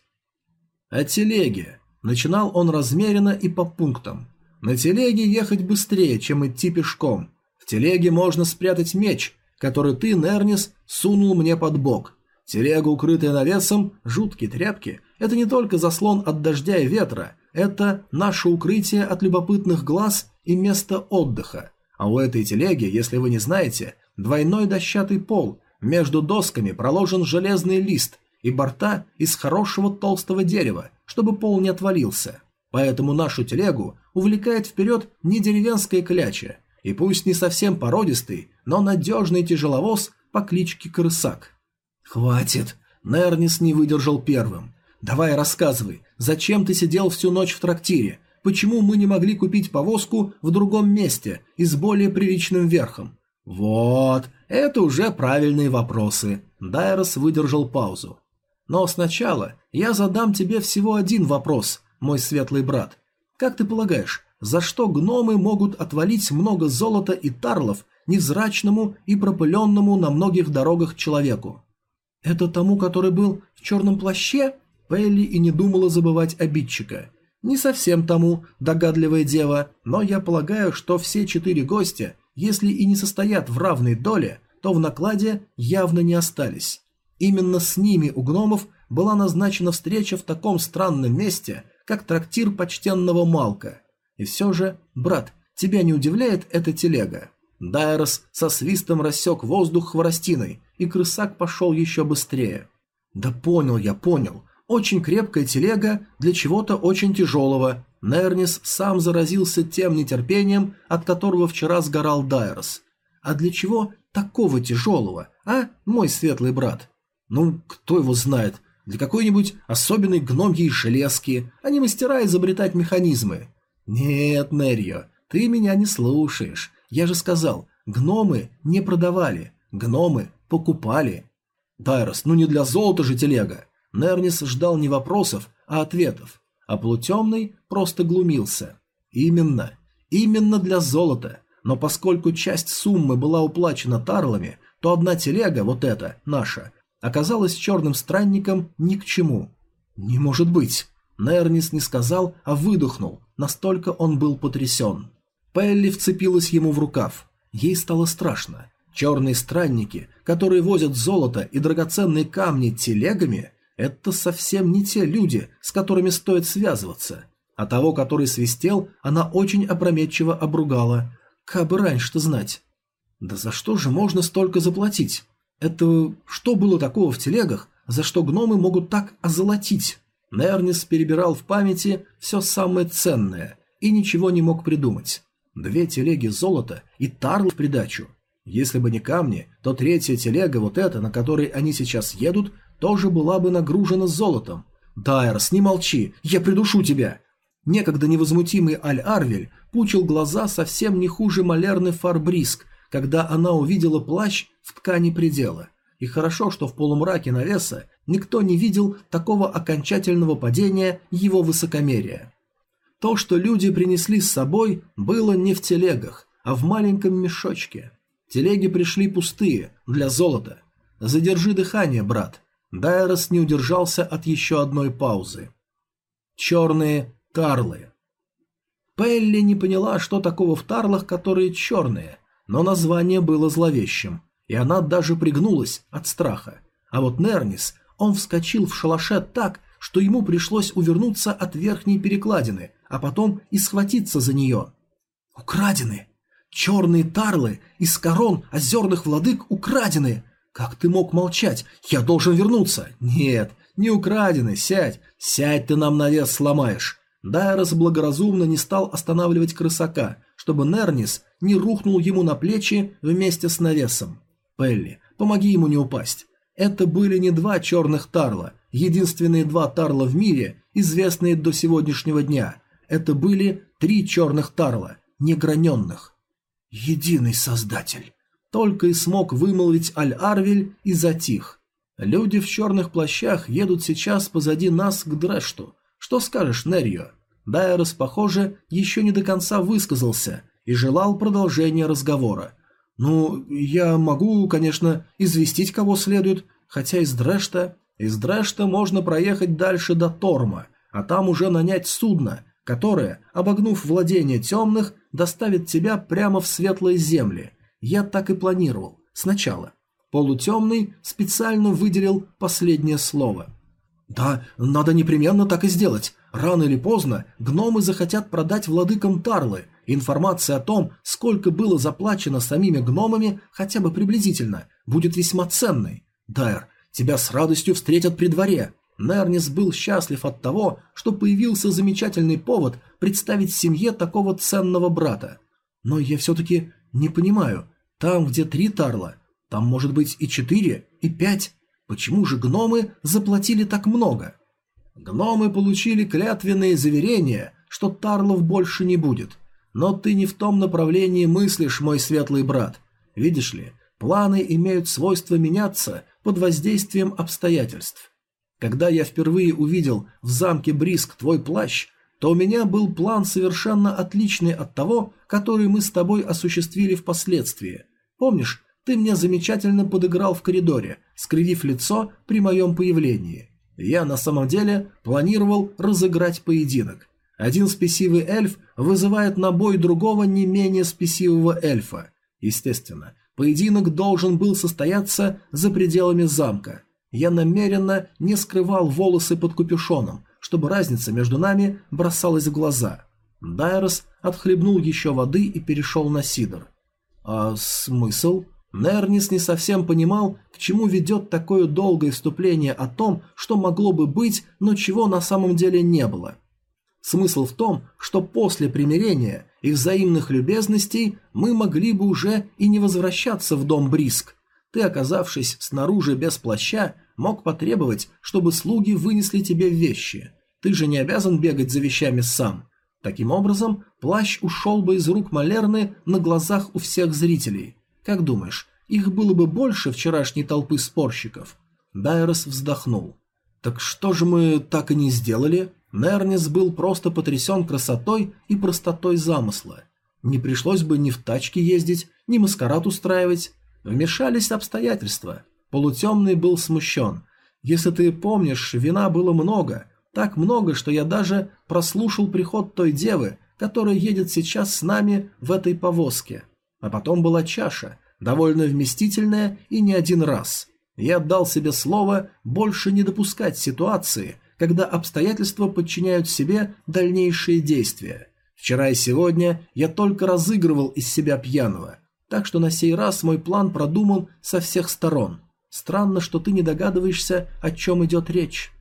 О телеге. Начинал он размеренно и по пунктам. На телеге ехать быстрее, чем идти пешком. В телеге можно спрятать меч, который ты, Нернис, сунул мне под бок. Телега, укрытая навесом, жуткие тряпки – это не только заслон от дождя и ветра, это наше укрытие от любопытных глаз и место отдыха. А у этой телеги, если вы не знаете, двойной дощатый пол, между досками проложен железный лист и борта из хорошего толстого дерева, чтобы пол не отвалился. Поэтому нашу телегу увлекает вперед не деревенская кляча, и пусть не совсем породистый, но надежный тяжеловоз по кличке Крысак. «Хватит!» Нернис не выдержал первым. «Давай рассказывай, зачем ты сидел всю ночь в трактире? Почему мы не могли купить повозку в другом месте и с более приличным верхом?» «Вот, это уже правильные вопросы». Дайрос выдержал паузу. «Но сначала я задам тебе всего один вопрос, мой светлый брат. Как ты полагаешь, за что гномы могут отвалить много золота и тарлов невзрачному и пропыленному на многих дорогах человеку? Это тому, который был в черном плаще? Пелли и не думала забывать обидчика. Не совсем тому, догадливая дева, но я полагаю, что все четыре гостя, если и не состоят в равной доле, то в накладе явно не остались. Именно с ними у гномов была назначена встреча в таком странном месте, как трактир почтенного Малка. И все же, брат, тебя не удивляет эта телега? Дайрос со свистом рассек воздух хворостиной, и крысак пошел еще быстрее. Да понял я, понял. Очень крепкая телега для чего-то очень тяжелого. Нернис сам заразился тем нетерпением, от которого вчера сгорал Дайрос. А для чего такого тяжелого, а, мой светлый брат? Ну, кто его знает, для какой-нибудь особенной гномьей железки, а не мастера изобретать механизмы. Нет, Нерьо, ты меня не слушаешь. Я же сказал, гномы не продавали, гномы покупали. Дайрос, ну не для золота же телега. Нернис ждал не вопросов, а ответов. А полутемный просто глумился. Именно, именно для золота. Но поскольку часть суммы была уплачена тарлами, то одна телега, вот эта, наша, оказалась черным странником ни к чему. «Не может быть!» Нернис не сказал, а выдохнул, настолько он был потрясен. Пелли вцепилась ему в рукав. Ей стало страшно. Черные странники, которые возят золото и драгоценные камни телегами, это совсем не те люди, с которыми стоит связываться. А того, который свистел, она очень опрометчиво обругала. Как бы раньше-то знать. Да за что же можно столько заплатить? Это что было такого в телегах, за что гномы могут так озолотить? Нернис перебирал в памяти все самое ценное и ничего не мог придумать. Две телеги золота и тарл в придачу. Если бы не камни, то третья телега, вот эта, на которой они сейчас едут, тоже была бы нагружена золотом. «Дайрос, не молчи, я придушу тебя!» Некогда невозмутимый Аль-Арвель пучил глаза совсем не хуже малярный Фарбриск, когда она увидела плащ в ткани предела. И хорошо, что в полумраке навеса никто не видел такого окончательного падения его высокомерия. То, что люди принесли с собой, было не в телегах, а в маленьком мешочке. Телеги пришли пустые, для золота. Задержи дыхание, брат. Дайрос не удержался от еще одной паузы. Черные тарлы. Пелли не поняла, что такого в тарлах, которые черные, но название было зловещим, и она даже пригнулась от страха. А вот Нернис, он вскочил в шалаше так, что ему пришлось увернуться от верхней перекладины, а потом и схватиться за нее. «Украдены! Черные тарлы из корон озерных владык украдены. Как ты мог молчать? Я должен вернуться. Нет, не украдены, сядь. Сядь, ты нам навес сломаешь. Дайрос благоразумно не стал останавливать крысака, чтобы Нернис не рухнул ему на плечи вместе с навесом. Пелли, помоги ему не упасть. Это были не два черных тарла, единственные два тарла в мире, известные до сегодняшнего дня. Это были три черных тарла, неграненных. Единый Создатель. Только и смог вымолвить Аль-Арвель и затих. Люди в черных плащах едут сейчас позади нас к Дрешту. Что скажешь, Нерьо? Дайрос, похоже, еще не до конца высказался и желал продолжения разговора. «Ну, я могу, конечно, известить кого следует, хотя из Дрешта... Из Дрешта можно проехать дальше до Торма, а там уже нанять судно, которое, обогнув владение темных, доставит тебя прямо в светлые земли. Я так и планировал. Сначала. Полутемный специально выделил последнее слово. Да, надо непременно так и сделать. Рано или поздно гномы захотят продать владыкам Тарлы. Информация о том, сколько было заплачено самими гномами, хотя бы приблизительно, будет весьма ценной. Дайр, тебя с радостью встретят при дворе. Нернис был счастлив от того, что появился замечательный повод представить семье такого ценного брата. Но я все-таки не понимаю, там, где три тарла, там может быть и четыре, и пять. Почему же гномы заплатили так много? Гномы получили клятвенные заверения, что тарлов больше не будет. Но ты не в том направлении мыслишь, мой светлый брат. Видишь ли, планы имеют свойство меняться под воздействием обстоятельств. Когда я впервые увидел в замке Бриск твой плащ, то у меня был план совершенно отличный от того, который мы с тобой осуществили впоследствии. Помнишь, ты мне замечательно подыграл в коридоре, скривив лицо при моем появлении. Я на самом деле планировал разыграть поединок. Один спесивый эльф вызывает на бой другого не менее спесивого эльфа. Естественно, поединок должен был состояться за пределами замка – я намеренно не скрывал волосы под капюшоном, чтобы разница между нами бросалась в глаза. Дайрос отхлебнул еще воды и перешел на Сидор. А смысл? Нернис не совсем понимал, к чему ведет такое долгое вступление о том, что могло бы быть, но чего на самом деле не было. Смысл в том, что после примирения и взаимных любезностей мы могли бы уже и не возвращаться в дом Бриск. Ты, оказавшись снаружи без плаща, мог потребовать, чтобы слуги вынесли тебе вещи. Ты же не обязан бегать за вещами сам. Таким образом, плащ ушел бы из рук Малерны на глазах у всех зрителей. Как думаешь, их было бы больше вчерашней толпы спорщиков? Дайрос вздохнул. Так что же мы так и не сделали? Нернис был просто потрясен красотой и простотой замысла. Не пришлось бы ни в тачке ездить, ни маскарад устраивать. Вмешались обстоятельства. Полутемный был смущен. Если ты помнишь, вина было много, так много, что я даже прослушал приход той девы, которая едет сейчас с нами в этой повозке. А потом была чаша, довольно вместительная и не один раз. Я дал себе слово больше не допускать ситуации, когда обстоятельства подчиняют себе дальнейшие действия. Вчера и сегодня я только разыгрывал из себя пьяного, так что на сей раз мой план продуман со всех сторон. Странно, что ты не догадываешься, о чем идет речь.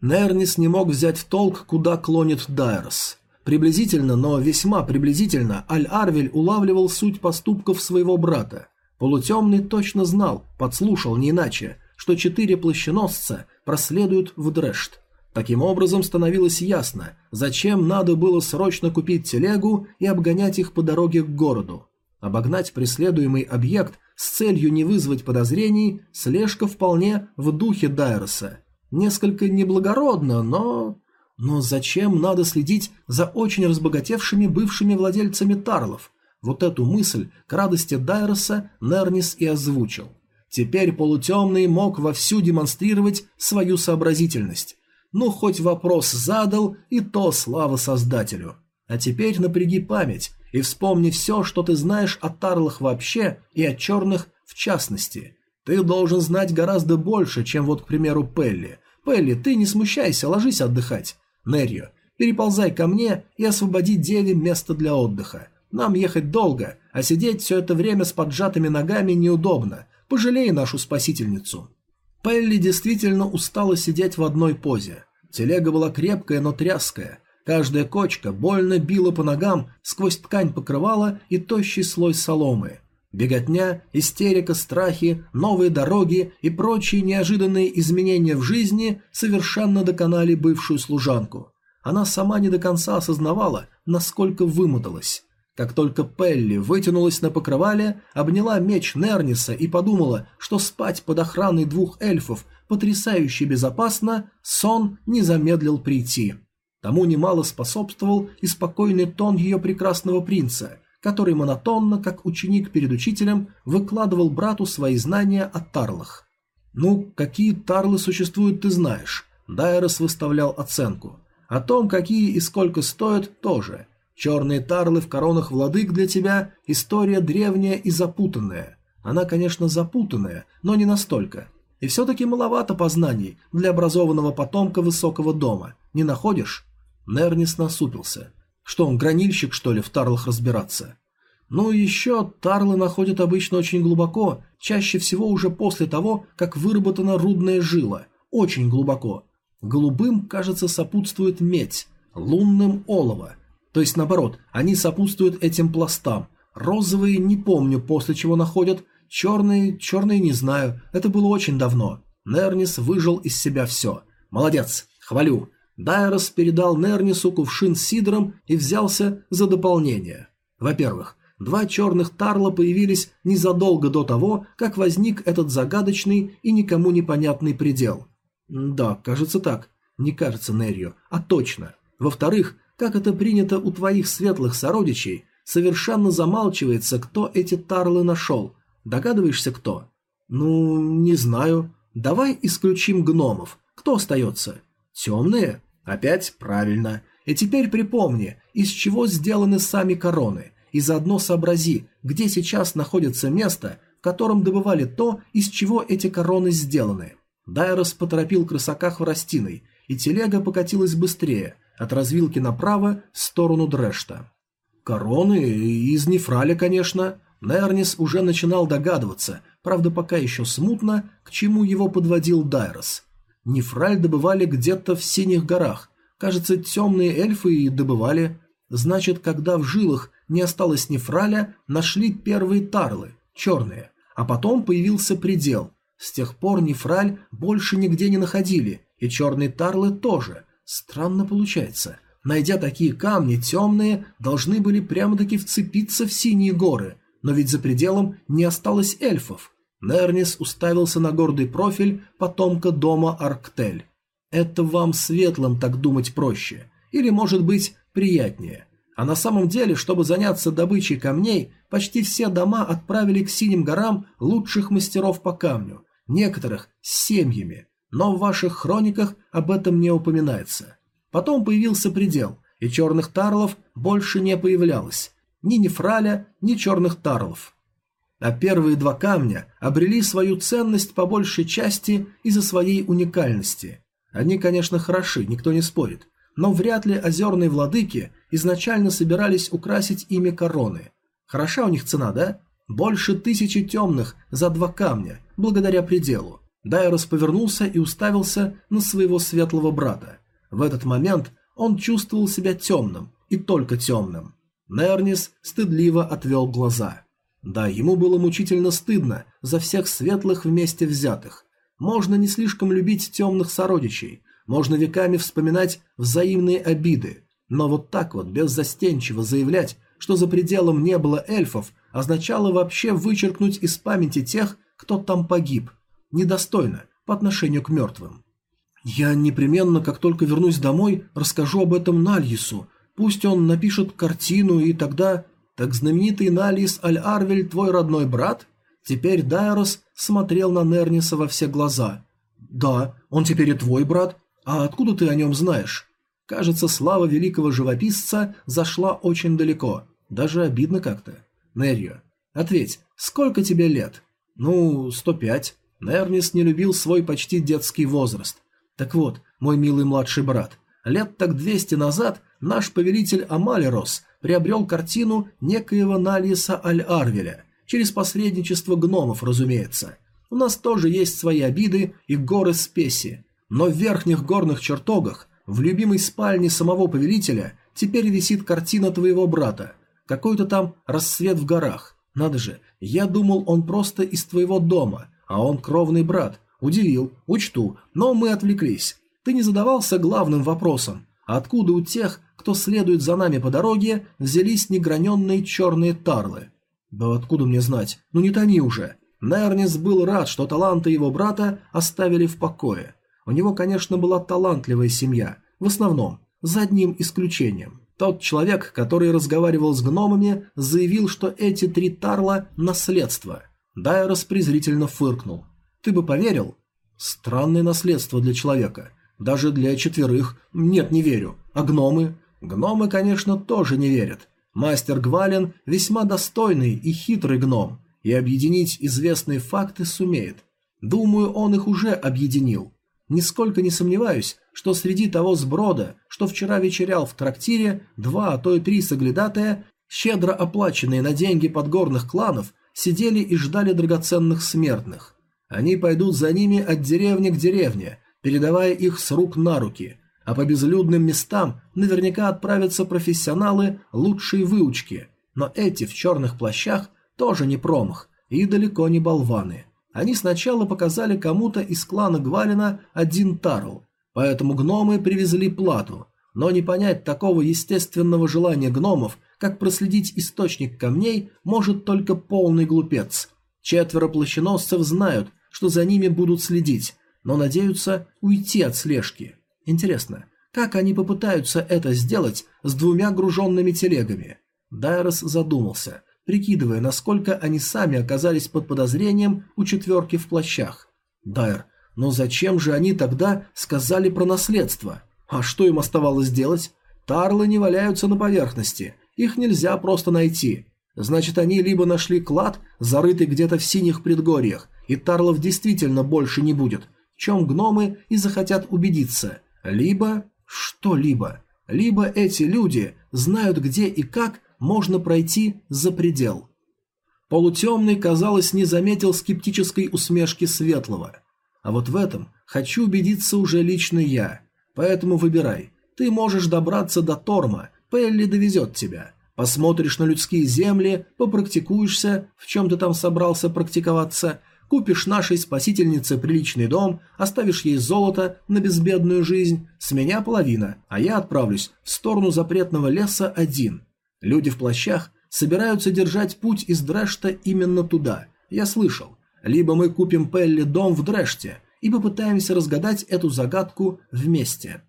Нернис не мог взять в толк, куда клонит Дайрос. Приблизительно, но весьма приблизительно, Аль-Арвель улавливал суть поступков своего брата. Полутемный точно знал, подслушал не иначе, что четыре плащеносца проследуют в Дрешт. Таким образом становилось ясно, зачем надо было срочно купить телегу и обгонять их по дороге к городу. Обогнать преследуемый объект с целью не вызвать подозрений, слежка вполне в духе Дайроса. Несколько неблагородно, но... Но зачем надо следить за очень разбогатевшими бывшими владельцами Тарлов? Вот эту мысль к радости Дайроса Нернис и озвучил. Теперь полутемный мог вовсю демонстрировать свою сообразительность. Ну, хоть вопрос задал, и то слава создателю. А теперь напряги память и вспомни все, что ты знаешь о Тарлах вообще и о черных в частности. Ты должен знать гораздо больше, чем вот, к примеру, Пелли. Пелли, ты не смущайся, ложись отдыхать. Нерью, переползай ко мне и освободи деве место для отдыха. Нам ехать долго, а сидеть все это время с поджатыми ногами неудобно. Пожалей нашу спасительницу». Пелли действительно устала сидеть в одной позе. Телега была крепкая, но тряская. Каждая кочка больно била по ногам сквозь ткань покрывала и тощий слой соломы. Беготня, истерика, страхи, новые дороги и прочие неожиданные изменения в жизни совершенно доконали бывшую служанку. Она сама не до конца осознавала, насколько вымоталась. Как только Пелли вытянулась на покрывале, обняла меч Нерниса и подумала, что спать под охраной двух эльфов потрясающе безопасно, сон не замедлил прийти. Тому немало способствовал и спокойный тон ее прекрасного принца, который монотонно, как ученик перед учителем, выкладывал брату свои знания о тарлах. «Ну, какие тарлы существуют, ты знаешь», Дайрос выставлял оценку. О том, какие и сколько стоят, тоже – Черные тарлы в коронах владык для тебя – история древняя и запутанная. Она, конечно, запутанная, но не настолько. И все-таки маловато познаний для образованного потомка высокого дома. Не находишь? Нернис насупился. Что он, гранильщик, что ли, в тарлах разбираться? Ну и еще тарлы находят обычно очень глубоко, чаще всего уже после того, как выработана рудная жила. Очень глубоко. Голубым, кажется, сопутствует медь, лунным – олово – то есть наоборот, они сопутствуют этим пластам. Розовые не помню, после чего находят. Черные, черные не знаю. Это было очень давно. Нернис выжил из себя все. Молодец, хвалю. Дайрос передал Нернису кувшин с сидром и взялся за дополнение. Во-первых, два черных тарла появились незадолго до того, как возник этот загадочный и никому непонятный предел. Да, кажется так. Не кажется Нерью, а точно. Во-вторых, как это принято у твоих светлых сородичей, совершенно замалчивается, кто эти тарлы нашел. Догадываешься, кто? Ну, не знаю. Давай исключим гномов. Кто остается? Темные? Опять правильно. И теперь припомни, из чего сделаны сами короны, и заодно сообрази, где сейчас находится место, в котором добывали то, из чего эти короны сделаны. Дайрос поторопил крысака хворостиной, и телега покатилась быстрее – от развилки направо в сторону Дрешта. Короны из нефраля, конечно. Нернис уже начинал догадываться, правда пока еще смутно, к чему его подводил Дайрос. Нефраль добывали где-то в Синих горах. Кажется, темные эльфы и добывали. Значит, когда в жилах не осталось нефраля, нашли первые тарлы, черные. А потом появился предел. С тех пор нефраль больше нигде не находили, и черные тарлы тоже. Странно получается. Найдя такие камни, темные должны были прямо-таки вцепиться в синие горы, но ведь за пределом не осталось эльфов. Нернис уставился на гордый профиль потомка дома Арктель. Это вам светлым так думать проще. Или, может быть, приятнее. А на самом деле, чтобы заняться добычей камней, почти все дома отправили к Синим горам лучших мастеров по камню, некоторых с семьями, но в ваших хрониках об этом не упоминается. Потом появился предел, и черных тарлов больше не появлялось. Ни нефраля, ни черных тарлов. А первые два камня обрели свою ценность по большей части из-за своей уникальности. Они, конечно, хороши, никто не спорит, но вряд ли озерные владыки изначально собирались украсить ими короны. Хороша у них цена, да? Больше тысячи темных за два камня, благодаря пределу. Дайрос повернулся и уставился на своего светлого брата. В этот момент он чувствовал себя темным, и только темным. Нернис стыдливо отвел глаза. Да, ему было мучительно стыдно за всех светлых вместе взятых. Можно не слишком любить темных сородичей, можно веками вспоминать взаимные обиды, но вот так вот беззастенчиво заявлять, что за пределом не было эльфов, означало вообще вычеркнуть из памяти тех, кто там погиб, недостойно по отношению к мертвым. Я непременно, как только вернусь домой, расскажу об этом Нальесу. Пусть он напишет картину, и тогда... Так знаменитый Налис Аль-Арвель твой родной брат? Теперь Дайрос смотрел на Нерниса во все глаза. Да, он теперь и твой брат. А откуда ты о нем знаешь? Кажется, слава великого живописца зашла очень далеко. Даже обидно как-то. Нерью, ответь, сколько тебе лет? Ну, сто пять. Нернис не любил свой почти детский возраст. Так вот, мой милый младший брат, лет так двести назад наш повелитель Амалерос приобрел картину некоего Налиса Аль-Арвеля, через посредничество гномов, разумеется. У нас тоже есть свои обиды и горы спеси, но в верхних горных чертогах, в любимой спальне самого повелителя, теперь висит картина твоего брата, какой-то там рассвет в горах. Надо же, я думал, он просто из твоего дома, а он кровный брат. Удивил, учту, но мы отвлеклись. Ты не задавался главным вопросом, откуда у тех, кто следует за нами по дороге, взялись неграненные черные тарлы? Да откуда мне знать? Ну не томи уже. Нернис был рад, что таланты его брата оставили в покое. У него, конечно, была талантливая семья, в основном, за одним исключением. Тот человек, который разговаривал с гномами, заявил, что эти три тарла – наследство. Дайрос презрительно фыркнул. «Ты бы поверил?» «Странное наследство для человека. Даже для четверых. Нет, не верю. А гномы?» «Гномы, конечно, тоже не верят. Мастер Гвален весьма достойный и хитрый гном, и объединить известные факты сумеет. Думаю, он их уже объединил. Нисколько не сомневаюсь, что среди того сброда, что вчера вечерял в трактире, два, а то и три соглядатая, щедро оплаченные на деньги подгорных кланов, сидели и ждали драгоценных смертных. Они пойдут за ними от деревни к деревне, передавая их с рук на руки, а по безлюдным местам наверняка отправятся профессионалы лучшей выучки, но эти в черных плащах тоже не промах и далеко не болваны. Они сначала показали кому-то из клана Гвалина один тарл, поэтому гномы привезли плату, но не понять такого естественного желания гномов, как проследить источник камней, может только полный глупец. Четверо плащеносцев знают, что за ними будут следить, но надеются уйти от слежки. Интересно, как они попытаются это сделать с двумя груженными телегами? Дайрос задумался прикидывая, насколько они сами оказались под подозрением у четверки в плащах. Дайр, но зачем же они тогда сказали про наследство? А что им оставалось делать? Тарлы не валяются на поверхности, их нельзя просто найти. Значит, они либо нашли клад, зарытый где-то в синих предгорьях, и Тарлов действительно больше не будет, в чем гномы и захотят убедиться, либо... что-либо. Либо эти люди знают где и как можно пройти за предел. Полутемный, казалось, не заметил скептической усмешки Светлого. А вот в этом хочу убедиться уже лично я. Поэтому выбирай. Ты можешь добраться до Торма, Пелли довезет тебя. Посмотришь на людские земли, попрактикуешься, в чем ты там собрался практиковаться, купишь нашей спасительнице приличный дом, оставишь ей золото на безбедную жизнь, с меня половина, а я отправлюсь в сторону запретного леса один. Люди в плащах собираются держать путь из Дрэшта именно туда. Я слышал. Либо мы купим Пелли дом в Дрэште и попытаемся разгадать эту загадку вместе.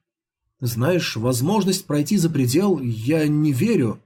Знаешь, возможность пройти за предел я не верю.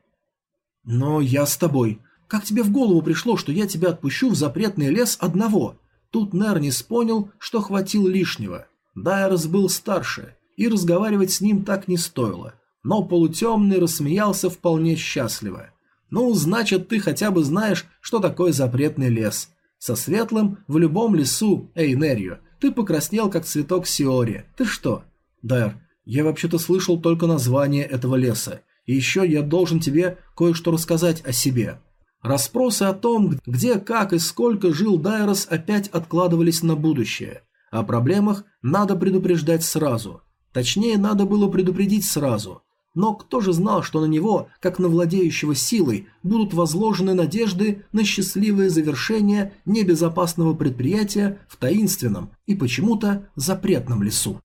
Но я с тобой. Как тебе в голову пришло, что я тебя отпущу в запретный лес одного? Тут Нернис понял, что хватил лишнего. Дайрос был старше, и разговаривать с ним так не стоило но полутемный рассмеялся вполне счастливо. «Ну, значит, ты хотя бы знаешь, что такое запретный лес. Со светлым в любом лесу, Эйнерью, ты покраснел, как цветок Сиори. Ты что?» «Дайр, я вообще-то слышал только название этого леса, и еще я должен тебе кое-что рассказать о себе». Распросы о том, где, как и сколько жил Дайрос, опять откладывались на будущее. О проблемах надо предупреждать сразу. Точнее, надо было предупредить сразу. Но кто же знал, что на него, как на владеющего силой, будут возложены надежды на счастливое завершение небезопасного предприятия в таинственном и почему-то запретном лесу?